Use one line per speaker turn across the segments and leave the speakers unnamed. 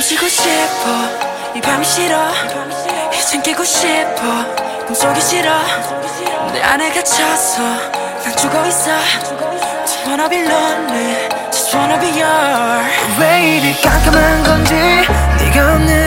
싶어. 이 밤이 싫어. 이젠 깨고 싶어. 꿈속이 싫어. 내 안에 갇혀서 난 죽어 있어. Just wanna be lonely. Just wanna be yours.
왜 이리 깜깜한 건지 네가 없는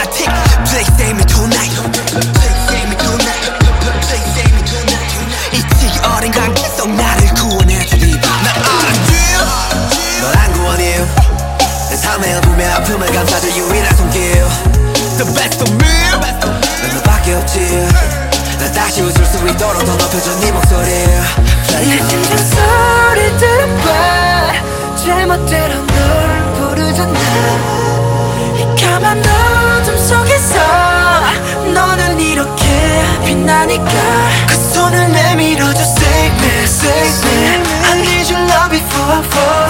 삼켜버린 일루나틱 Please save me tonight Please save me tonight Please save me tonight 이 지기 어린 관계 속 나를 구원해주리 나 알았지 널안 구원해요 내 삶의 어둠의 아픔을 감싸줄 유일한 손길 The best of me 난 너밖에 없지 나 다시 웃을 수 있도록 더 높여줘 네 목소리
내 심장 소
빛나니까
그 손을 내밀어줘 Save me, save me I need your love before I fall,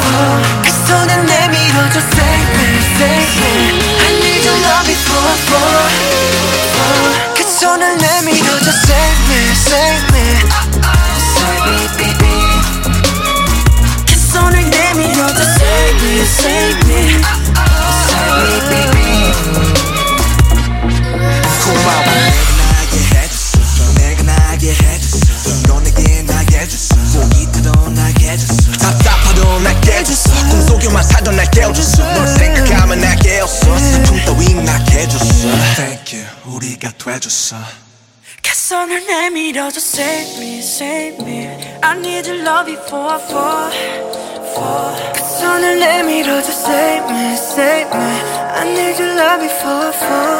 fall 그 손을 내밀어줘 Save me, save me I need your love before I fall, fall 그 손을
꿈속에만 살던 날 깨워줬어 널 생각하면 날 깨웠어 슬픔 따위 나게 해줬어 Thank you 우리가 돼줬어
그 손을 내밀어줘 Save me, save me I need your love before I fall, fall
그 손을 내밀어줘 Save me, save me I need your love before I fall